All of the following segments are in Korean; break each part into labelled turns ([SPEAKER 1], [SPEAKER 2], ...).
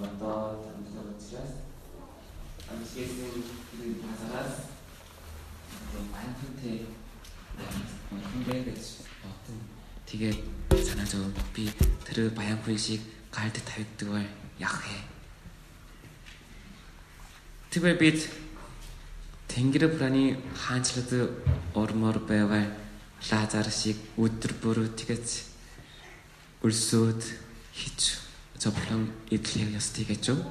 [SPEAKER 1] бодоод амьддаг учраас амьсгалын нэг хазараас амттай амттай гэж бодсон. Тэгээд санаа зов би тэр баянгүй шиг гард тавьдаг бай явах хэ. Тэгвэл бид тэнгэр праны хаанчлаад ормор байваа лазар шиг өдөр бүр тэгэж өрсөд хич зовлон эдлэх ёстой гэж юу?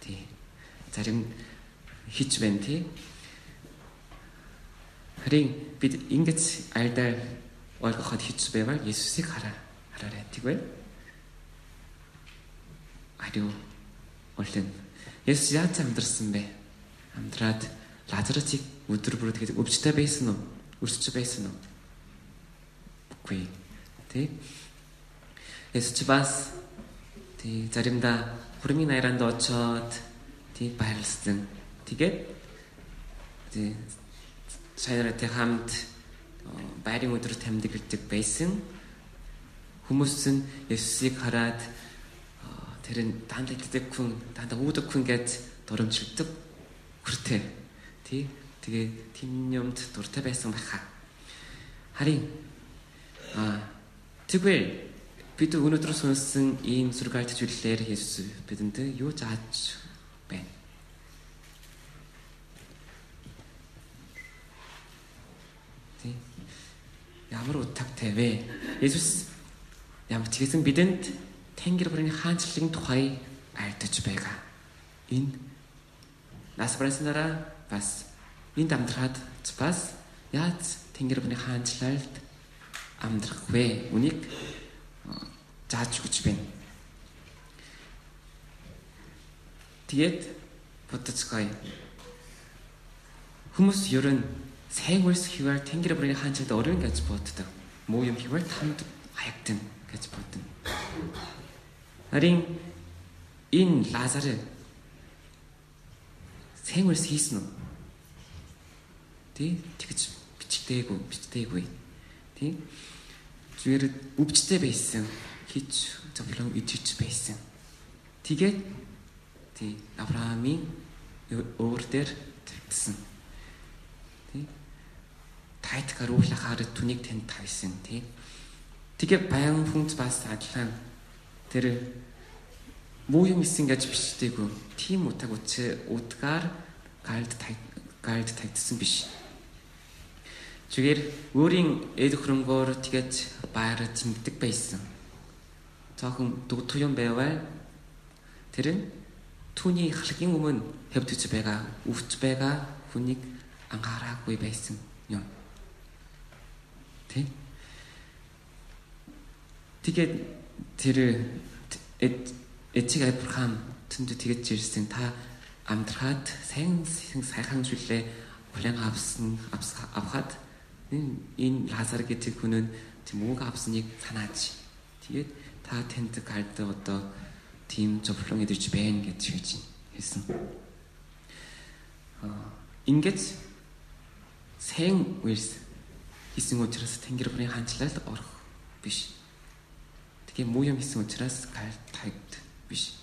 [SPEAKER 1] Тий. Зарим хич байна тий. Харин бид ингэж альдаа ойлгоход хич байвал Есүсийг хараа хараарай. Тэгвэл ариу олон Есүс яаж амьдарсан бэ? Амьдраад Лазарусыг өдөр бүр тэгээд өвчтэй байсан уу? Өрсөж байсан уу? Үгүй. 그래서 집 와서 되게 자림다 구름이 나이란다 어쩌 되게 바이러스든 되게 이제 자연한테 хамт байрын өдрөд тэмдэглэдэг байсан. Хүмүүс нь Есүсийг хараад тэр нь дандаа итгэдэгхэн дандаа үүдэгхэн гэж дурамжилдаг хүртээ. Тий тэгээ тийм юмд дуртай байсан байхаа. Харин а тэгвэл бид өнөөдөр сонссон ийм сургаалт зүйлээр Есүс бидэнд юу зааж байна? Тэ ямар утгатай вэ? Есүс ямар ч гэсэн бидэнд Тэнгэр бүрийн хаанчлалын тухай альдаж байгаа. Энэ нас барсанараа бас энд амьдрахад бас яаж Тэнгэр бүрийн хаанчлалд амьдрах вэ? Үнийг 자축 주변 뒤에부터 스카이. 후무스 열은 생월스 희월 탱기를 버리는 한철도 어려운 같이 버트다 모염 희월 탐득 아약등 같이 버튼 아링 인 라자르 생월스 히스노 뒤 티그치 비치대고 비치대고 뒤 주에르 우치대 베이스 хич зовлон идэж байсан. Тэгээд тий Авраамийн өөр дээр тавьсан. Тий тайтгаар уулахаар түнийг тэнд тавьсан тий. Тэгээ баян хүнс бас адилхан тэр муу юм исэн гэж бичдэггүй. Тийм утаг үчи удгаар галд галд тавьдсан биш. Зүгээр өөрийн эд хөрөнгөөр тэгэж баяраж мэддэг байсан 조금 노토용 배워야 들은 투니 할긴 오면 헤브투츠 배가 우츠 배가 후닉 안가라고 이 베이슨 용 대? 되게 들을 에치가 에프람 튼도 되게 질승 다 амтрахад сайн сайхан зүйлээ хүлэн авсан авахад энэ лазар гэдэг хүн нь тийм үг авсныг санаач. Тэгээд 다 텐트 갈 때 어떤 팀 접종이들 집에 있는 게칠지 했어. 어, 인게츠 생 웰스. 있은 것처럼서 텐기로 보내 한칠날 더 어려 비시. 되게 모염 있은 것처럼서 갈 타입트 비시.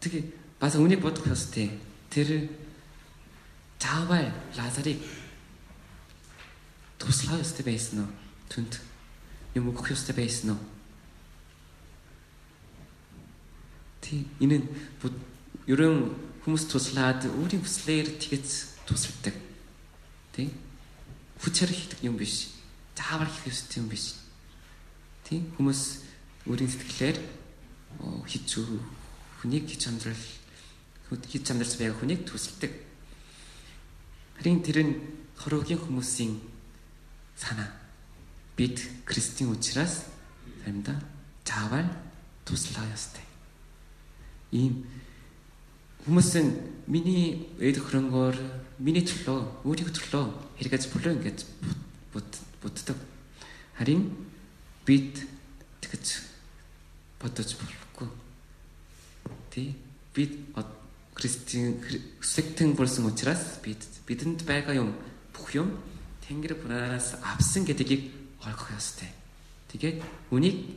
[SPEAKER 1] 되게 봐서 운이 버터 폈을 때 들을 자발 라자리 도스라였을 때 베이스너 둔트. Юм өгөх ёстой байсан уу? Тий, энэ нь ерөн хүмүүс туслаад өөрийн хүслээр тэгэж тусалдаг. Тий? Хүчээр хийдэг юм биш. Заавар хийх ёстой юм биш. Тий? Хүмүүс өөрийн сэтгэлээр хичүү хүнийг хич амьдрал хич амьдрал байгаа хүнийг төсөлдөг. Харин тэр нь хорвогийн хүмүүсийн санаа бид Христийн учраас заримдаа заавал туслах ёстой. Ийм хүмүүс нь миний эд хөрөнгөөр миний төлөө өөрийн төлөө хэрэгэж болоо ингэж боддог. Харин бид тэгж бодож болохгүй. Тэ бид Христийн хүсэгтэн болсон учраас бид бидэнд байгаа юм бүх юм Тэнгэр бураас авсан гэдгийг хойгох ёстой. Тэгээд үнийг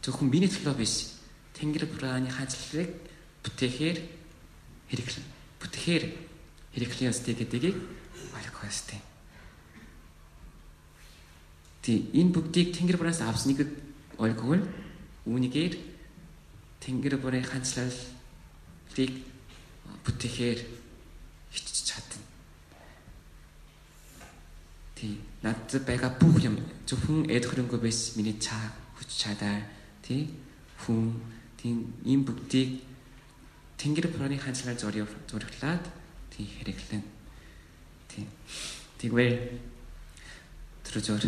[SPEAKER 1] зөвхөн биний төлөө биш Тэнгэр бурааны хандлалыг бүтээхээр хэрэглэн. Бүтээхээр хэрэглэн ёстой гэдгийг хойгох ёстой. Тэг энэ бүгдийг Тэнгэр бураас авсныг ойлгвол үүнийгээр Тэнгэр бүрийн хандлалыг бүтээхээр хичж thì 배가 부렴 저풍 애도 그런 거 베스 미니 차 후차달 thì 풍 thì im bực tiếc thiên cái đó han sal cho điều cho được lát thì hệ được lên thì thì 왜 들어줘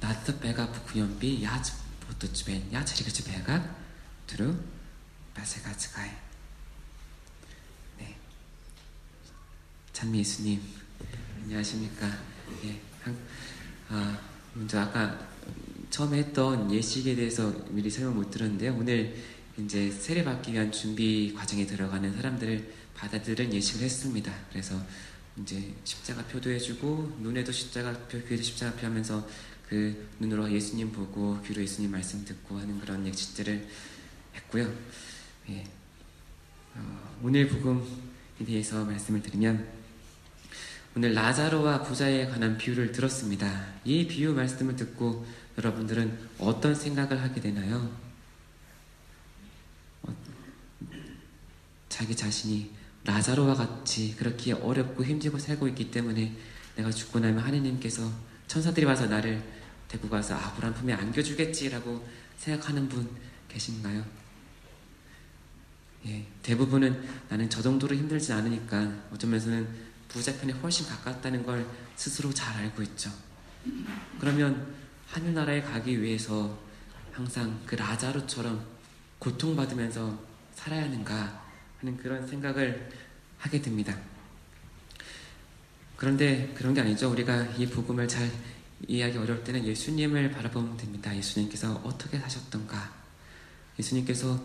[SPEAKER 1] 나도 배가 부렴 비 야지 보도 집에 야지 그 배가 들어 바세 같이 가요 네 찬미 예수님 안녕하십니까 예. 아, 먼저 아까 처음에 했던 예식에 대해서 미리 설명 못 들었는데요. 오늘 이제 세례 받기 위한 준비 과정에 들어가는 사람들을 받아들은 예식을 했습니다. 그래서 이제 십자가 표도 해주고 눈에도 십자가 표, 귀에도 십자가 표 하면서 그 눈으로 예수님 보고 귀로 예수님 말씀 듣고 하는 그런 예식들을 했고요. 예. 어, 오늘 복음에 대해서 말씀을 드리면 오늘 라자로와 부자에 관한 비유를 들었습니다. 이 비유 말씀을 듣고 여러분들은 어떤 생각을 하게 되나요? 어, 자기 자신이 라자로와 같이 그렇게 어렵고 힘들고 살고 있기 때문에 내가 죽고 나면 하느님께서 천사들이 와서 나를 데리고 가서 아브라함 품에 안겨주겠지라고 생각하는 분 계신가요? 예, 대부분은 나는 저 정도로 힘들지 않으니까 어쩌면서는 부자 편에 훨씬 가깝다는 걸 스스로 잘 알고 있죠. 그러면 하늘나라에 가기 위해서 항상 그 라자루처럼 고통받으면서 살아야 하는가 하는 그런 생각을 하게 됩니다. 그런데 그런 게 아니죠. 우리가 이 복음을 잘 이해하기 어려울 때는 예수님을 바라보면 됩니다. 예수님께서 어떻게 사셨던가. 예수님께서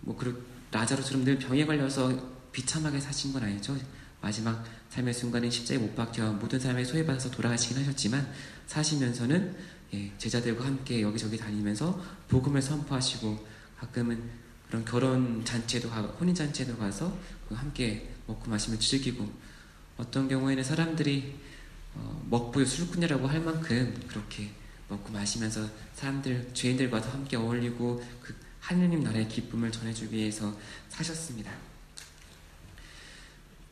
[SPEAKER 1] 뭐 그 라자루처럼 늘 병에 걸려서 비참하게 사신 건 아니죠. 마지막 삶의 순간에 십자에 못 박혀 모든 삶에 소외받아서 돌아가시긴 하셨지만 사시면서는 예, 제자들과 함께 여기저기 다니면서 복음을 선포하시고 가끔은 그런 결혼 잔치에도 가고 혼인 잔치에도 가서 그 함께 먹고 마시며 즐기고 어떤 경우에는 사람들이 어, 먹부유 술꾼이라고 할 만큼 그렇게 먹고 마시면서 사람들 죄인들과도 함께 어울리고 그 하느님 나라의 기쁨을 전해주기 위해서 사셨습니다.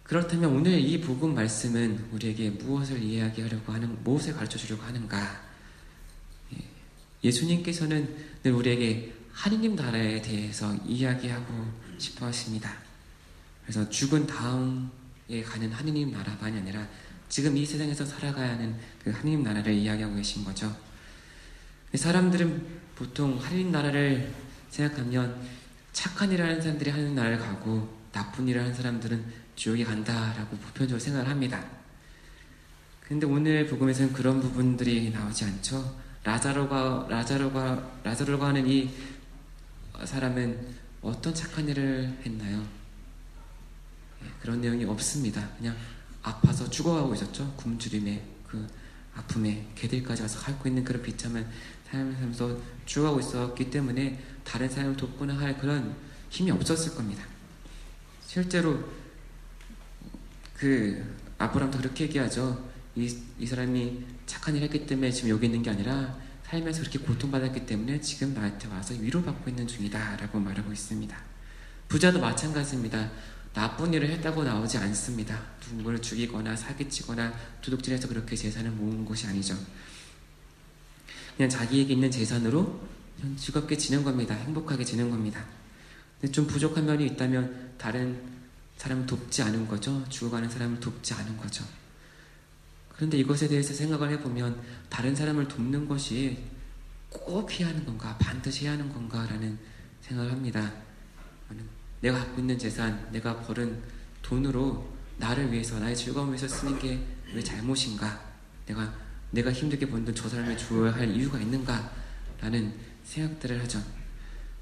[SPEAKER 1] 그렇다면 오늘 이 복음 말씀은 우리에게 무엇을 이야기하려고 하는, 무엇을 가르쳐 주려고 하는가? 예, 예수님께서는 늘 우리에게 하느님 나라에 대해서 이야기하고 싶어 하십니다. 그래서 죽은 다음에 가는 하느님 나라만이 아니라 지금 이 세상에서 살아가야 하는 그 하느님 나라를 이야기하고 계신 거죠. 사람들은 보통 하느님 나라를 생각하면 착한 일을 하는 사람들이 하는 나라를 가고 나쁜 일을 하는 사람들은 지옥에 간다라고 보편적으로 생각을 합니다. 근데 오늘 복음에서는 그런 부분들이 나오지 않죠. 라자로가 라자로가 라자로가 하는 이 사람은 어떤 착한 일을 했나요? 네, 그런 내용이 없습니다. 그냥 아파서 죽어가고 있었죠. 굶주림에 그 아픔에 개들까지 와서 앓고 있는 그런 비참한 삶을 살면서 죽어가고 있었기 때문에 다른 사람을 돕거나 할 그런 힘이 없었을 겁니다. 실제로 그 아브라함도 그렇게 얘기하죠. 이, 이 사람이 착한 일을 했기 때문에 지금 여기 있는 게 아니라 살면서 그렇게 고통받았기 때문에 지금 나한테 와서 위로받고 있는 중이다 라고 말하고 있습니다. 부자도 마찬가지입니다. 나쁜 일을 했다고 나오지 않습니다. 누군가를 죽이거나 사기치거나 도둑질해서 그렇게 재산을 모은 것이 아니죠. 그냥 자기에게 있는 재산으로 즐겁게 지낸 겁니다. 행복하게 지낸 겁니다. 근데 좀 부족한 면이 있다면 다른 사람을 돕지 않은 거죠. 죽어가는 사람을 돕지 않은 거죠. 그런데 이것에 대해서 생각을 해보면 다른 사람을 돕는 것이 꼭 해야 하는 건가, 반드시 해야 하는 건가라는 생각을 합니다. 내가 갖고 있는 재산, 내가 벌은 돈으로 나를 위해서, 나의 즐거움을 위해서 쓰는 게 왜 잘못인가? 내가, 내가 힘들게 번 돈 저 사람에 주어야 할 이유가 있는가? 라는 생각들을 하죠.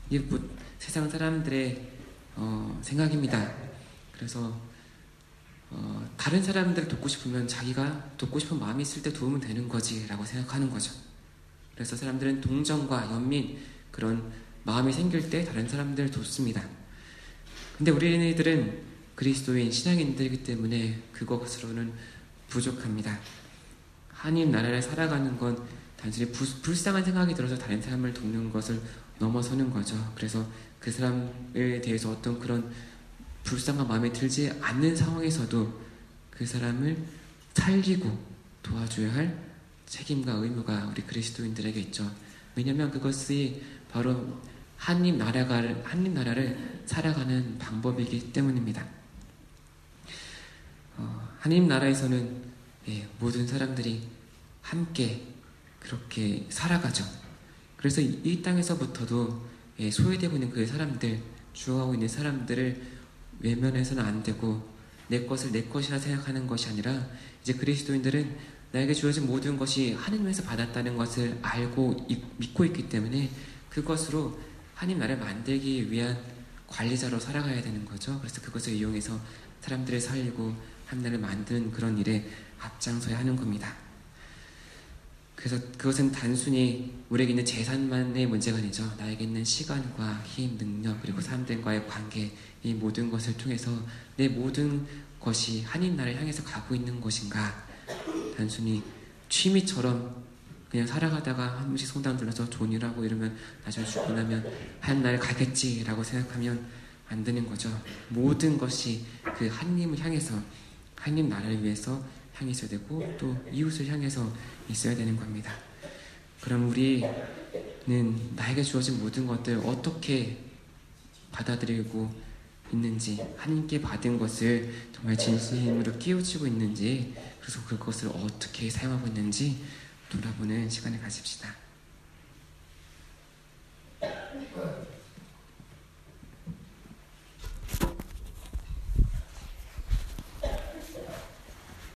[SPEAKER 1] 이게 뭐 세상 사람들의 어, 생각입니다. 그래서 어, 다른 사람들을 돕고 싶으면 자기가 돕고 싶은 마음이 있을 때 도우면 되는 거지라고 생각하는 거죠. 그래서 사람들은 동정과 연민 그런 마음이 생길 때 다른 사람들을 돕습니다. 근데 우리네들은 그리스도인 신앙인들이기 때문에 그것으로는 부족합니다. 하나님 나라를 살아가는 건 단순히 부, 불쌍한 생각이 들어서 다른 사람을 돕는 것을 넘어서는 거죠. 그래서 그 사람에 대해서 어떤 그런 불쌍한 마음이 들지 않는 상황에서도 그 사람을 살리고 도와줘야 할 책임과 의무가 우리 그리스도인들에게 있죠. 왜냐하면 그것이 바로 하나님 나라가 하나님 나라를 살아가는 방법이기 때문입니다. 어, 하나님 나라에서는 예, 모든 사람들이 함께 그렇게 살아가죠. 그래서 이, 이 땅에서부터도 예, 소외되고 있는 그 사람들, 주어하고 있는 사람들을 외면해서는 안 되고 내 것을 내 것이라 생각하는 것이 아니라 이제 그리스도인들은 나에게 주어진 모든 것이 하느님에서 받았다는 것을 알고 믿고 있기 때문에 그것으로 하나님 나라를 만들기 위한 관리자로 살아가야 되는 거죠. 그래서 그것을 이용해서 사람들을 살리고 하나님을 만드는 그런 일에 앞장서야 하는 겁니다. 그래서 그것은 단순히 우리에게 있는 재산만의 문제가 아니죠. 나에게 있는 시간과 힘, 능력, 그리고 사람들과의 관계, 이 모든 것을 통해서 내 모든 것이 하나님 나라를 향해서 가고 있는 것인가? 단순히 취미처럼 그냥 살아가다가 한 번씩 성당 들러서 하고 이러면 나중에 죽고 나면 한 날 가겠지라고 생각하면 안 되는 거죠. 모든 것이 그 하나님을 향해서 하나님 나라를 위해서 향해 있어야 되고 또 이웃을 향해서 있어야 되는 겁니다. 그럼 우리는 나에게 주어진 모든 것들 어떻게 받아들이고 있는지 하나님께 받은 것을 정말 진심으로 끼우치고 있는지 그래서 그것을 어떻게 사용하고 있는지 돌아보는 시간을 가집시다.